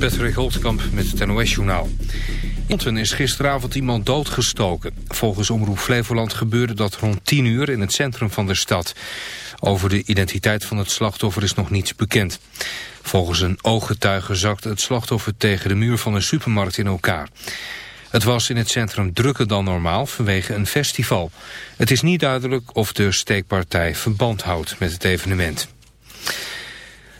Patrick Holtkamp met het NOS-journaal. In is gisteravond iemand doodgestoken. Volgens Omroep Flevoland gebeurde dat rond 10 uur in het centrum van de stad. Over de identiteit van het slachtoffer is nog niets bekend. Volgens een ooggetuige zakte het slachtoffer tegen de muur van een supermarkt in elkaar. Het was in het centrum drukker dan normaal vanwege een festival. Het is niet duidelijk of de steekpartij verband houdt met het evenement.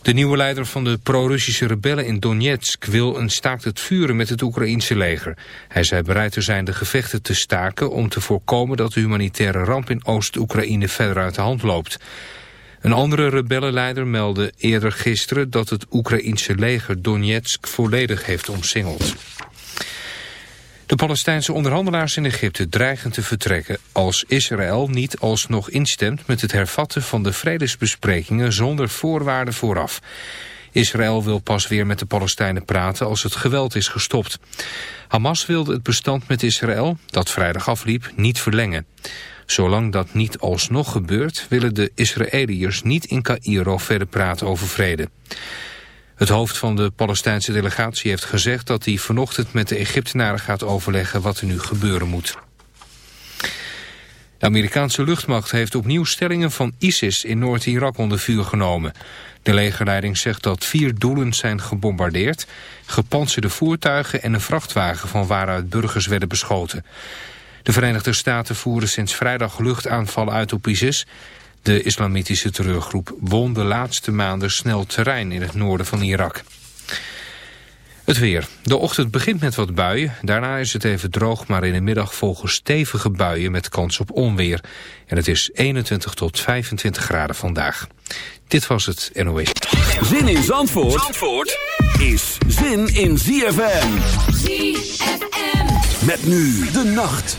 De nieuwe leider van de pro-Russische rebellen in Donetsk wil een staakt het vuren met het Oekraïense leger. Hij zei bereid te zijn de gevechten te staken om te voorkomen dat de humanitaire ramp in Oost-Oekraïne verder uit de hand loopt. Een andere rebellenleider meldde eerder gisteren dat het Oekraïense leger Donetsk volledig heeft omsingeld. De Palestijnse onderhandelaars in Egypte dreigen te vertrekken als Israël niet alsnog instemt met het hervatten van de vredesbesprekingen zonder voorwaarden vooraf. Israël wil pas weer met de Palestijnen praten als het geweld is gestopt. Hamas wilde het bestand met Israël, dat vrijdag afliep, niet verlengen. Zolang dat niet alsnog gebeurt, willen de Israëliërs niet in Cairo verder praten over vrede. Het hoofd van de Palestijnse delegatie heeft gezegd dat hij vanochtend met de Egyptenaren gaat overleggen wat er nu gebeuren moet. De Amerikaanse luchtmacht heeft opnieuw stellingen van ISIS in Noord-Irak onder vuur genomen. De legerleiding zegt dat vier doelen zijn gebombardeerd, gepantserde voertuigen en een vrachtwagen van waaruit burgers werden beschoten. De Verenigde Staten voeren sinds vrijdag luchtaanvallen uit op ISIS de islamitische terreurgroep won de laatste maanden snel terrein in het noorden van Irak. Het weer. De ochtend begint met wat buien. Daarna is het even droog, maar in de middag volgen stevige buien met kans op onweer. En het is 21 tot 25 graden vandaag. Dit was het NOS. Zin in Zandvoort, Zandvoort is zin in ZFM. ZFM. Met nu de nacht.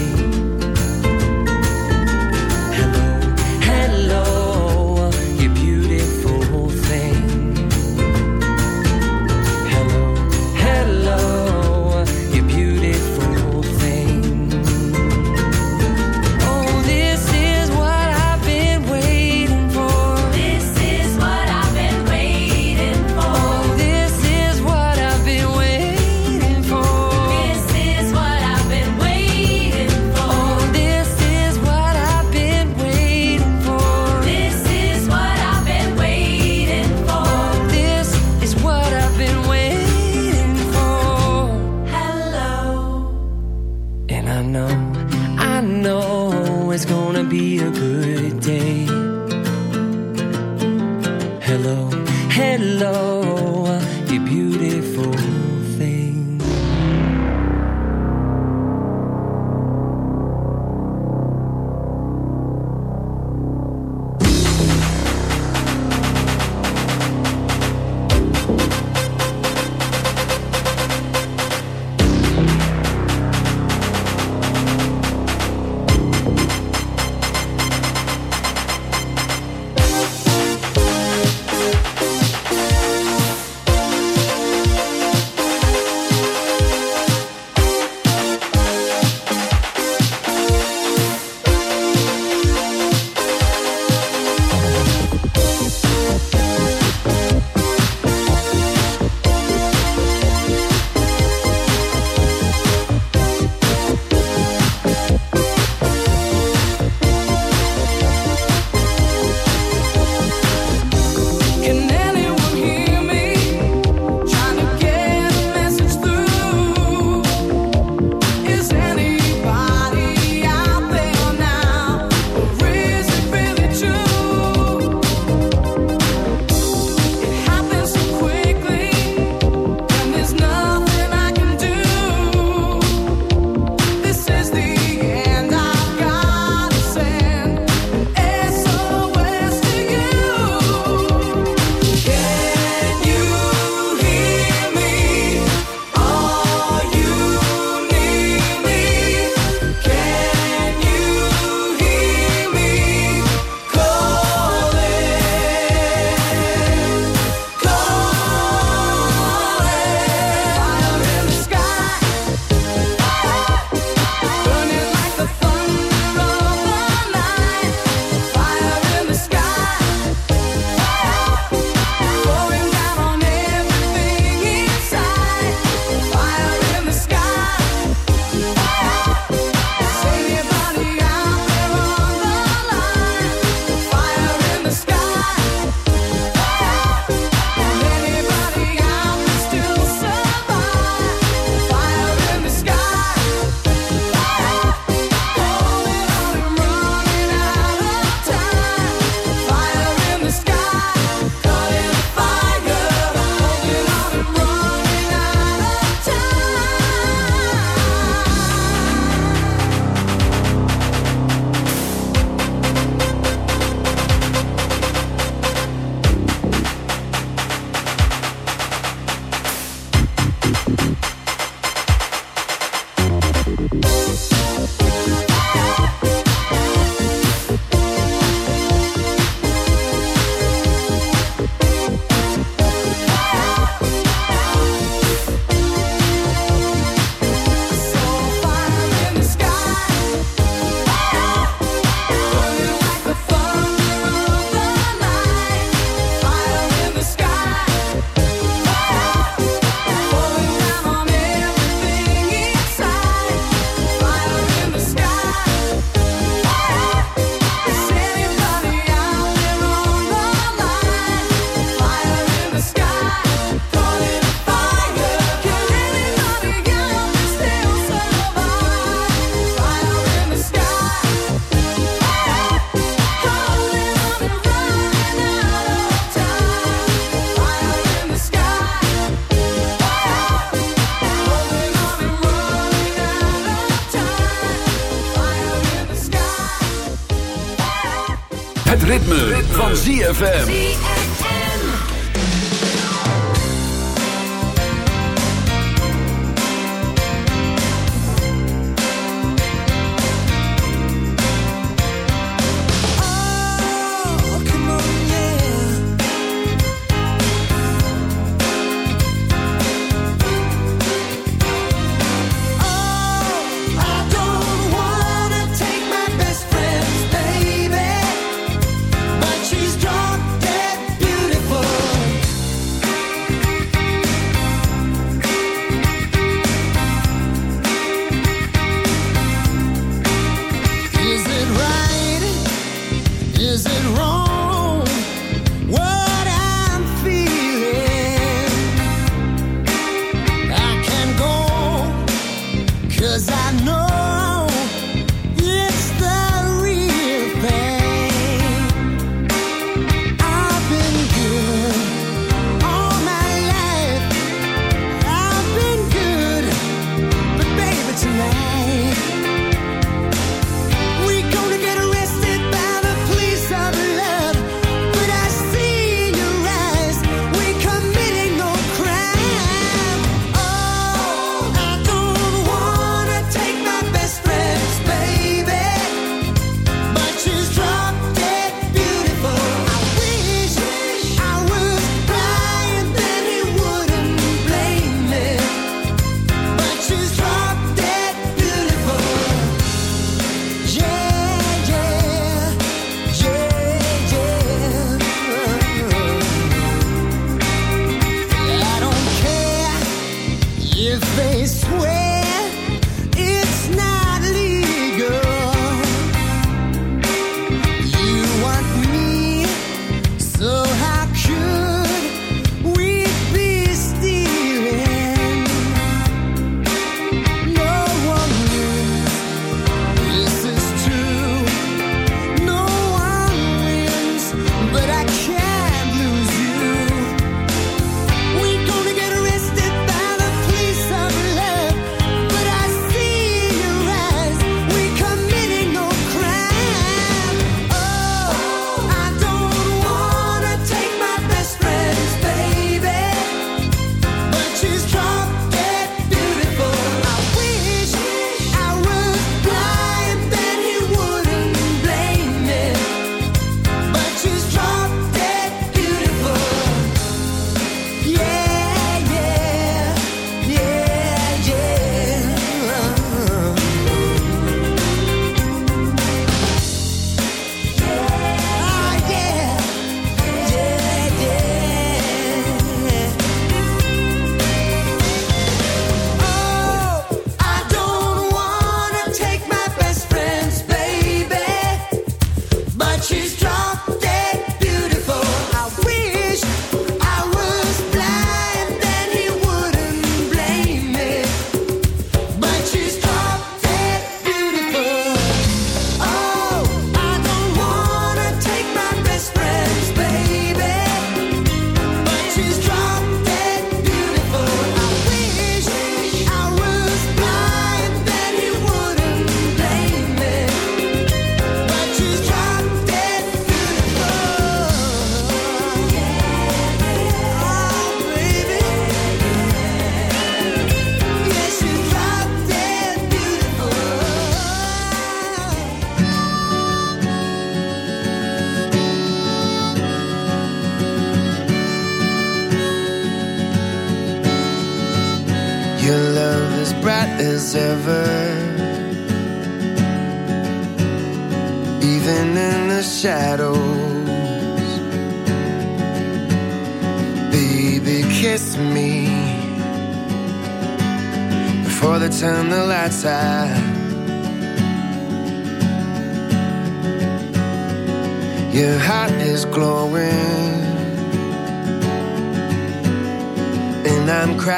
ritme. van ZFM.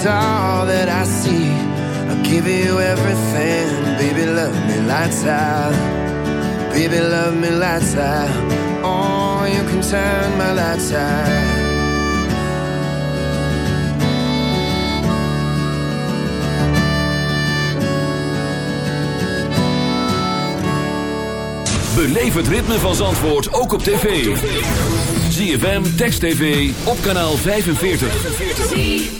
is all that I see. I'll give you everything, baby. Love me, lights out. Baby, love me, lights out. Oh, you can turn my lights out. Beleef het ritme van Zandvoort ook op tv. ZFM, Text TV, op kanaal 45.